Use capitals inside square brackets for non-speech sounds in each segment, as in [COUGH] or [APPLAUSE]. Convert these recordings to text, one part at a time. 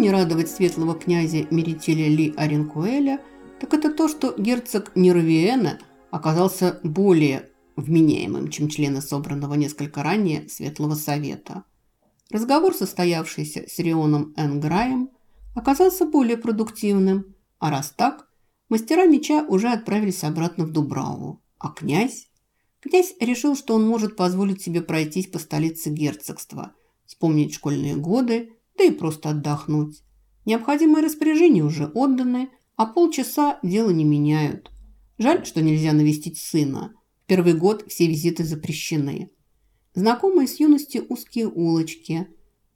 не радовать светлого князя Мерителя Ли Оренкуэля, так это то, что герцог Нервиена оказался более вменяемым, чем члены собранного несколько ранее Светлого Совета. Разговор, состоявшийся с Рионом Энграем, оказался более продуктивным, а раз так, мастера меча уже отправились обратно в Дубраву, а князь Князь решил, что он может позволить себе пройтись по столице герцогства, вспомнить школьные годы, да и просто отдохнуть. Необходимые распоряжения уже отданы, а полчаса дело не меняют. Жаль, что нельзя навестить сына. В первый год все визиты запрещены. Знакомые с юности узкие улочки,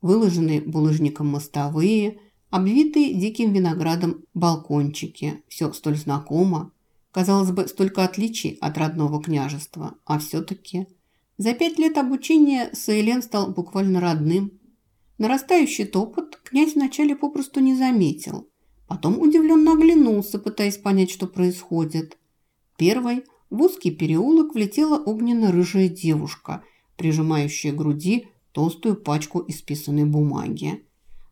выложенные булыжником мостовые, обвитые диким виноградом балкончики. Все столь знакомо. Казалось бы, столько отличий от родного княжества, а все-таки... За пять лет обучения Саилен стал буквально родным. Нарастающий топот князь вначале попросту не заметил. Потом удивленно оглянулся, пытаясь понять, что происходит. Первой в узкий переулок влетела огненно-рыжая девушка, прижимающая к груди толстую пачку исписанной бумаги.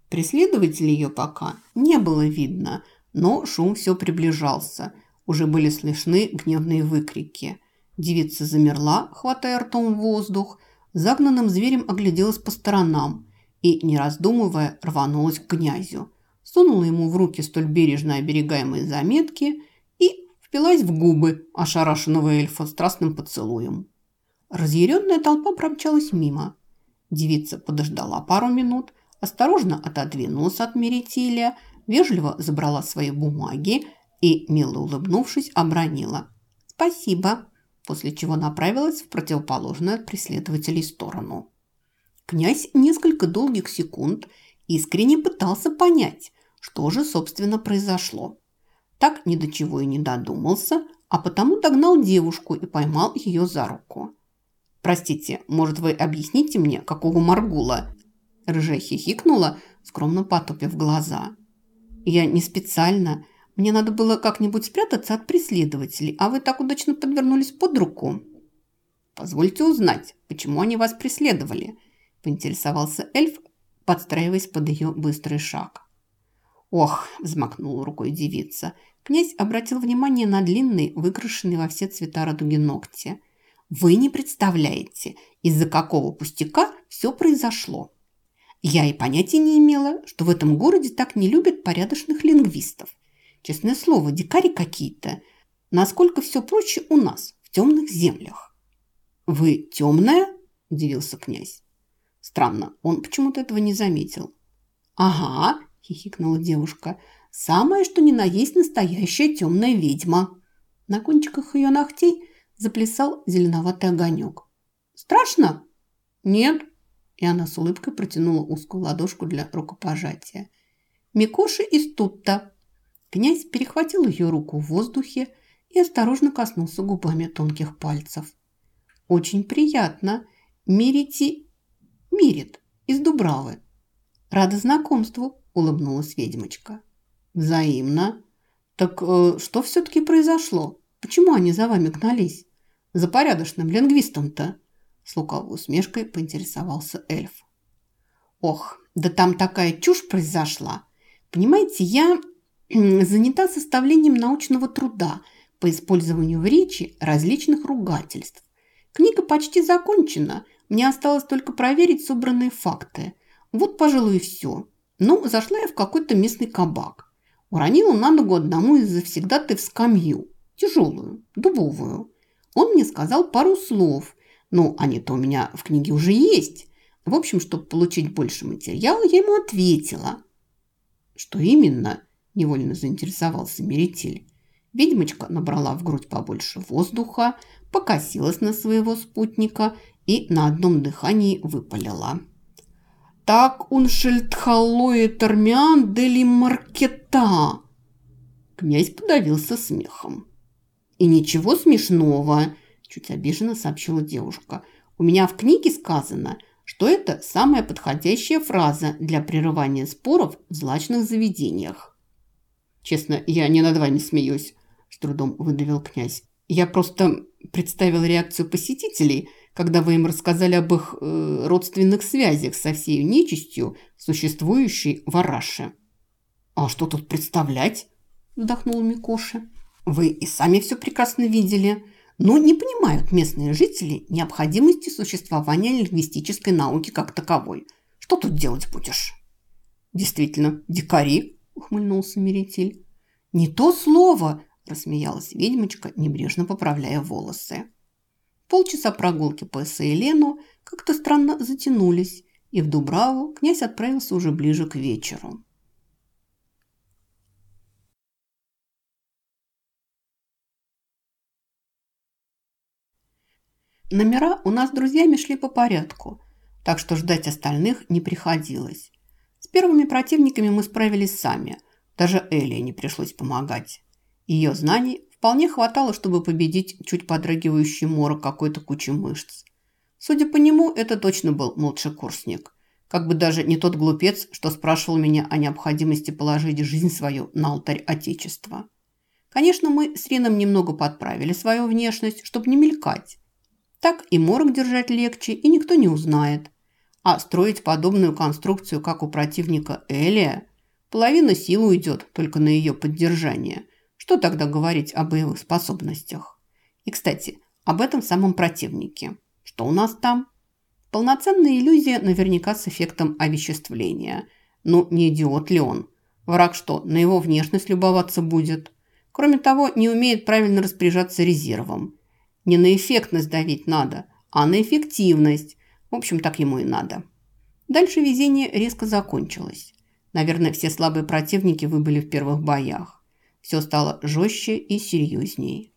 Преследователей ее пока не было видно, но шум все приближался – уже были слышны гневные выкрики. Девица замерла, хватая ртом воздух, загнанным зверем огляделась по сторонам и, не раздумывая, рванулась к князю. Сунула ему в руки столь бережно оберегаемые заметки и впилась в губы ошарашенного эльфа страстным поцелуем. Разъяренная толпа промчалась мимо. Девица подождала пару минут, осторожно отодвинулась от Меритилия, вежливо забрала свои бумаги и, мило улыбнувшись, обронила «Спасибо», после чего направилась в противоположную от преследователей сторону. Князь несколько долгих секунд искренне пытался понять, что же, собственно, произошло. Так ни до чего и не додумался, а потому догнал девушку и поймал ее за руку. «Простите, может, вы объясните мне, какого Маргула?» Рыжая хихикнула, скромно потупив глаза. «Я не специально. Мне надо было как-нибудь спрятаться от преследователей, а вы так удачно подвернулись под руку». «Позвольте узнать, почему они вас преследовали?» – поинтересовался эльф, подстраиваясь под ее быстрый шаг. «Ох!» – взмахнула рукой девица. Князь обратил внимание на длинный, выкрашенный во все цвета радуги ногти. «Вы не представляете, из-за какого пустяка все произошло. Я и понятия не имела, что в этом городе так не любят порядочных лингвистов. Честное слово, дикари какие-то. Насколько все проще у нас, в темных землях. «Вы темная?» – удивился князь. Странно, он почему-то этого не заметил. «Ага», – хихикнула девушка, – «самое, что ни на есть настоящая темная ведьма». На кончиках ее ногтей заплясал зеленоватый огонек. «Страшно?» «Нет», – и она с улыбкой протянула узкую ладошку для рукопожатия. «Микоши из Тутта», Князь перехватил ее руку в воздухе и осторожно коснулся губами тонких пальцев. «Очень приятно. Мирите... Мирит из Дубравы». «Рада знакомству», – улыбнулась ведьмочка. «Взаимно. Так э, что все-таки произошло? Почему они за вами гнались? За порядочным лингвистом-то?» С лукавой усмешкой поинтересовался эльф. «Ох, да там такая чушь произошла. Понимаете, я [CLEARS THROAT] занята составлением научного труда по использованию в речи различных ругательств. Книга почти закончена, мне осталось только проверить собранные факты. Вот, пожалуй, и все. Ну, зашла я в какой-то местный кабак. Уронила на ногу одному из завсегдатаев скамью, тяжелую, дубовую. Он мне сказал пару слов, ну, они-то у меня в книге уже есть. В общем, чтобы получить больше материала, я ему ответила. Что именно? Невольно заинтересовался Меретель. Ведьмочка набрала в грудь побольше воздуха, покосилась на своего спутника и на одном дыхании выпалила. «Так уншельтхаллое термиан дели маркета!» Князь подавился смехом. «И ничего смешного!» – чуть обиженно сообщила девушка. «У меня в книге сказано, что это самая подходящая фраза для прерывания споров в злачных заведениях». Честно, я не над вами смеюсь, с трудом выдавил князь. Я просто представил реакцию посетителей, когда вы им рассказали об их э, родственных связях со всей нечистью, существующей в Араше. «А что тут представлять?» – вздохнул Микоша. «Вы и сами все прекрасно видели, но не понимают местные жители необходимости существования лингвистической науки как таковой. Что тут делать будешь?» «Действительно, дикари», – ухмыльнулся Меретиль. «Не то слово!» – рассмеялась ведьмочка, небрежно поправляя волосы. Полчаса прогулки по Эссейлену как-то странно затянулись, и в Дубраву князь отправился уже ближе к вечеру. Номера у нас с друзьями шли по порядку, так что ждать остальных не приходилось. С первыми противниками мы справились сами, даже Элли не пришлось помогать. Ее знаний вполне хватало, чтобы победить чуть подрагивающий морок какой-то кучи мышц. Судя по нему, это точно был младшекурсник. Как бы даже не тот глупец, что спрашивал меня о необходимости положить жизнь свою на алтарь Отечества. Конечно, мы с Рином немного подправили свою внешность, чтобы не мелькать. Так и морок держать легче, и никто не узнает. А строить подобную конструкцию, как у противника Элия, половина сил уйдет только на ее поддержание. Что тогда говорить о боевых способностях? И, кстати, об этом самом противнике. Что у нас там? Полноценная иллюзия наверняка с эффектом овеществления. Ну, не идиот ли он? Враг что, на его внешность любоваться будет? Кроме того, не умеет правильно распоряжаться резервом. Не на эффектность давить надо, а на эффективность. В общем, так ему и надо. Дальше везение резко закончилось. Наверное, все слабые противники выбыли в первых боях. Все стало жестче и серьезнее.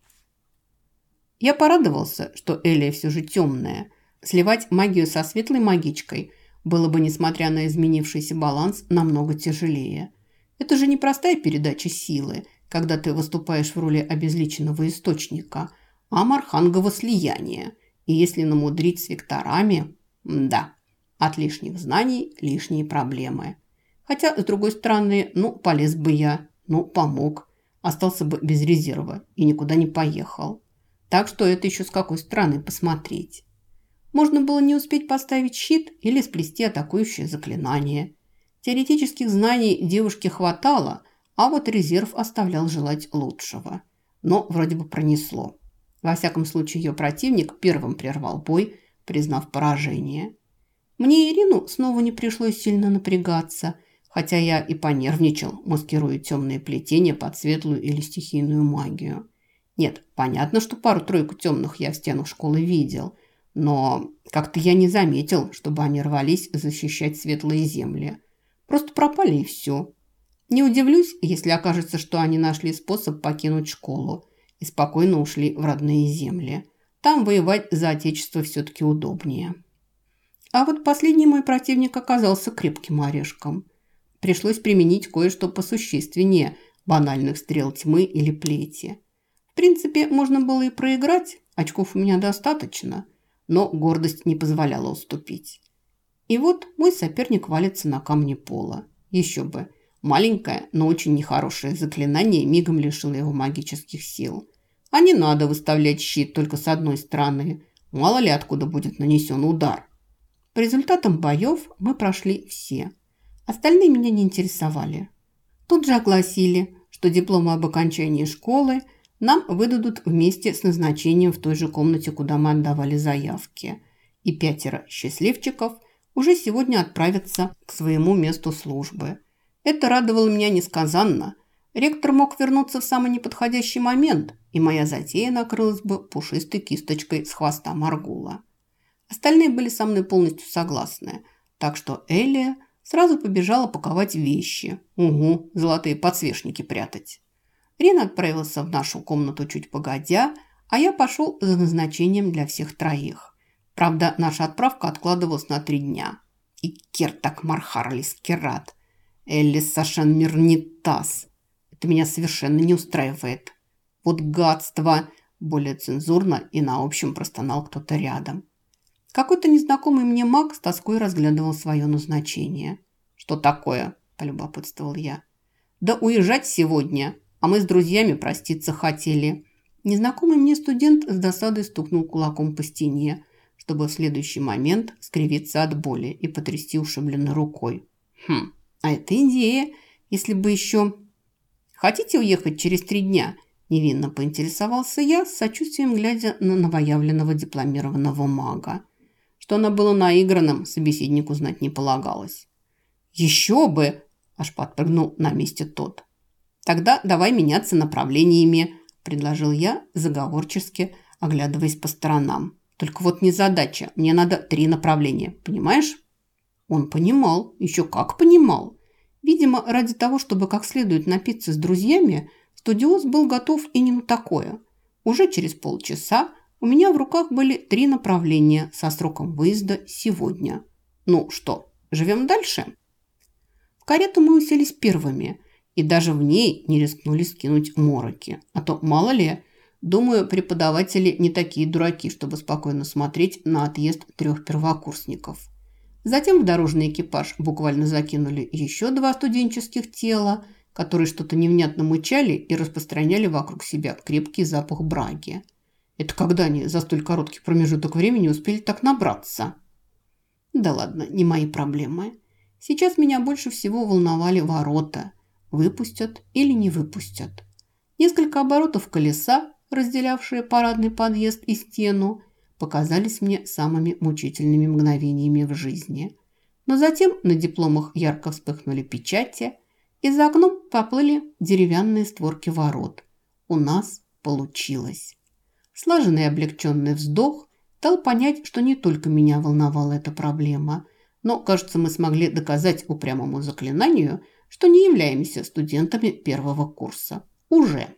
Я порадовался, что Элия все же темная. Сливать магию со светлой магичкой было бы, несмотря на изменившийся баланс, намного тяжелее. Это же не простая передача силы, когда ты выступаешь в роли обезличенного источника – а мархангово слияние. И если намудрить с векторами, да, от лишних знаний лишние проблемы. Хотя, с другой стороны, ну, полез бы я, ну, помог. Остался бы без резерва и никуда не поехал. Так что это еще с какой стороны посмотреть. Можно было не успеть поставить щит или сплести атакующее заклинание. Теоретических знаний девушке хватало, а вот резерв оставлял желать лучшего. Но вроде бы пронесло. Во всяком случае, ее противник первым прервал бой, признав поражение. Мне Ирину снова не пришлось сильно напрягаться, хотя я и понервничал, маскируя темные плетения под светлую или стихийную магию. Нет, понятно, что пару-тройку темных я в стенах школы видел, но как-то я не заметил, чтобы они рвались защищать светлые земли. Просто пропали и все. Не удивлюсь, если окажется, что они нашли способ покинуть школу – и спокойно ушли в родные земли. Там воевать за отечество все-таки удобнее. А вот последний мой противник оказался крепким орешком. Пришлось применить кое-что посущественнее банальных стрел тьмы или плети. В принципе, можно было и проиграть, очков у меня достаточно, но гордость не позволяла уступить. И вот мой соперник валится на камне пола. Еще бы, Маленькое, но очень нехорошее заклинание мигом лишило его магических сил. А не надо выставлять щит только с одной стороны. Мало ли откуда будет нанесен удар. По результатам боев мы прошли все. Остальные меня не интересовали. Тут же огласили, что дипломы об окончании школы нам выдадут вместе с назначением в той же комнате, куда мы отдавали заявки. И пятеро счастливчиков уже сегодня отправятся к своему месту службы – это радовало меня несказанно. Ректор мог вернуться в самый неподходящий момент, и моя затея накрылась бы пушистой кисточкой с хвоста Маргула. Остальные были со мной полностью согласны, так что Элия сразу побежала паковать вещи. Угу, золотые подсвечники прятать. Рин отправился в нашу комнату чуть погодя, а я пошел за назначением для всех троих. Правда, наша отправка откладывалась на три дня. И Кертак Мархарлис Керат Эллис Сашен Мирнитас. Это меня совершенно не устраивает. Вот гадство! Более цензурно и на общем простонал кто-то рядом. Какой-то незнакомый мне маг с тоской разглядывал свое назначение. «Что такое?» – полюбопытствовал я. «Да уезжать сегодня, а мы с друзьями проститься хотели». Незнакомый мне студент с досадой стукнул кулаком по стене, чтобы в следующий момент скривиться от боли и потрясти ушибленной рукой. Хм, а это идея, если бы еще... Хотите уехать через три дня? Невинно поинтересовался я, с сочувствием глядя на новоявленного дипломированного мага. Что она была наигранным, собеседнику знать не полагалось. «Еще бы!» – аж подпрыгнул на месте тот. «Тогда давай меняться направлениями», – предложил я, заговорчески оглядываясь по сторонам. «Только вот не задача. Мне надо три направления. Понимаешь?» Он понимал. Еще как понимал. Видимо, ради того, чтобы как следует напиться с друзьями, студиоз был готов и не на такое. Уже через полчаса у меня в руках были три направления со сроком выезда сегодня. Ну что, живем дальше? В карету мы уселись первыми и даже в ней не рискнули скинуть мороки. А то, мало ли, думаю, преподаватели не такие дураки, чтобы спокойно смотреть на отъезд трех первокурсников. Затем в дорожный экипаж буквально закинули еще два студенческих тела, которые что-то невнятно мычали и распространяли вокруг себя крепкий запах браги. Это когда они за столь короткий промежуток времени успели так набраться? Да ладно, не мои проблемы. Сейчас меня больше всего волновали ворота. Выпустят или не выпустят. Несколько оборотов колеса, разделявшие парадный подъезд и стену, показались мне самыми мучительными мгновениями в жизни. Но затем на дипломах ярко вспыхнули печати, и за окном поплыли деревянные створки ворот. У нас получилось. Слаженный облегченный вздох дал понять, что не только меня волновала эта проблема, но, кажется, мы смогли доказать упрямому заклинанию, что не являемся студентами первого курса. Уже.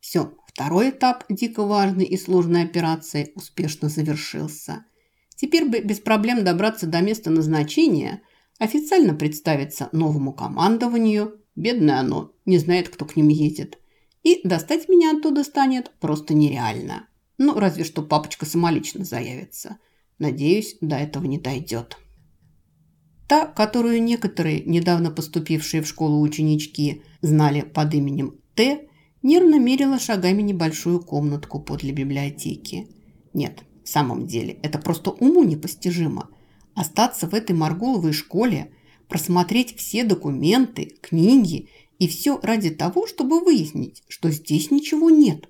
Все, Второй этап дико важной и сложной операции успешно завершился. Теперь бы без проблем добраться до места назначения, официально представиться новому командованию, бедное оно, не знает, кто к ним едет, и достать меня оттуда станет просто нереально. Ну, разве что папочка самолично заявится. Надеюсь, до этого не дойдет. Та, которую некоторые, недавно поступившие в школу ученички, знали под именем Т, нервно мерила шагами небольшую комнатку подле библиотеки. Нет, в самом деле, это просто уму непостижимо. Остаться в этой Маргуловой школе, просмотреть все документы, книги и все ради того, чтобы выяснить, что здесь ничего нет.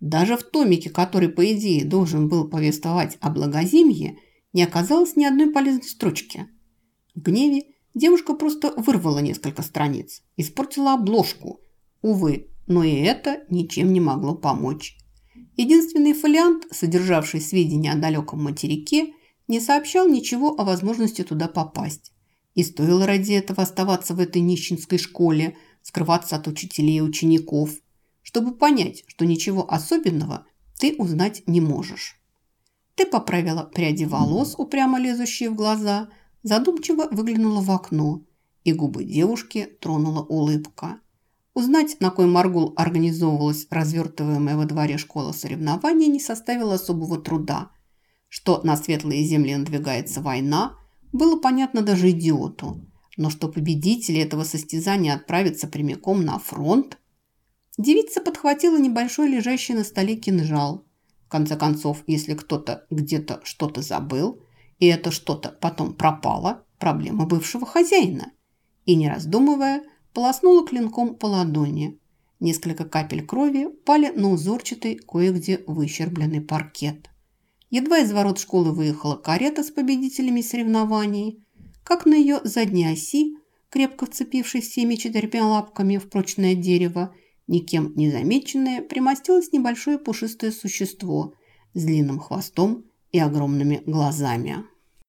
Даже в томике, который, по идее, должен был повествовать о благоземье, не оказалось ни одной полезной строчки. В гневе девушка просто вырвала несколько страниц, испортила обложку. Увы, но и это ничем не могло помочь. Единственный фолиант, содержавший сведения о далеком материке, не сообщал ничего о возможности туда попасть. И стоило ради этого оставаться в этой нищенской школе, скрываться от учителей и учеников, чтобы понять, что ничего особенного ты узнать не можешь. Ты поправила пряди волос, упрямо лезущие в глаза, задумчиво выглянула в окно, и губы девушки тронула улыбка. Узнать, на кой Маргул организовывалась развертываемая во дворе школа соревнований, не составило особого труда. Что на светлые земли надвигается война, было понятно даже идиоту. Но что победители этого состязания отправятся прямиком на фронт? Девица подхватила небольшой лежащий на столе кинжал. В конце концов, если кто-то где-то что-то забыл, и это что-то потом пропало, проблема бывшего хозяина. И не раздумывая, полоснула клинком по ладони. Несколько капель крови пали на узорчатый, кое-где выщербленный паркет. Едва из ворот школы выехала карета с победителями соревнований, как на ее задней оси, крепко вцепившись всеми четырьмя лапками в прочное дерево, никем не замеченное, примостилось небольшое пушистое существо с длинным хвостом и огромными глазами.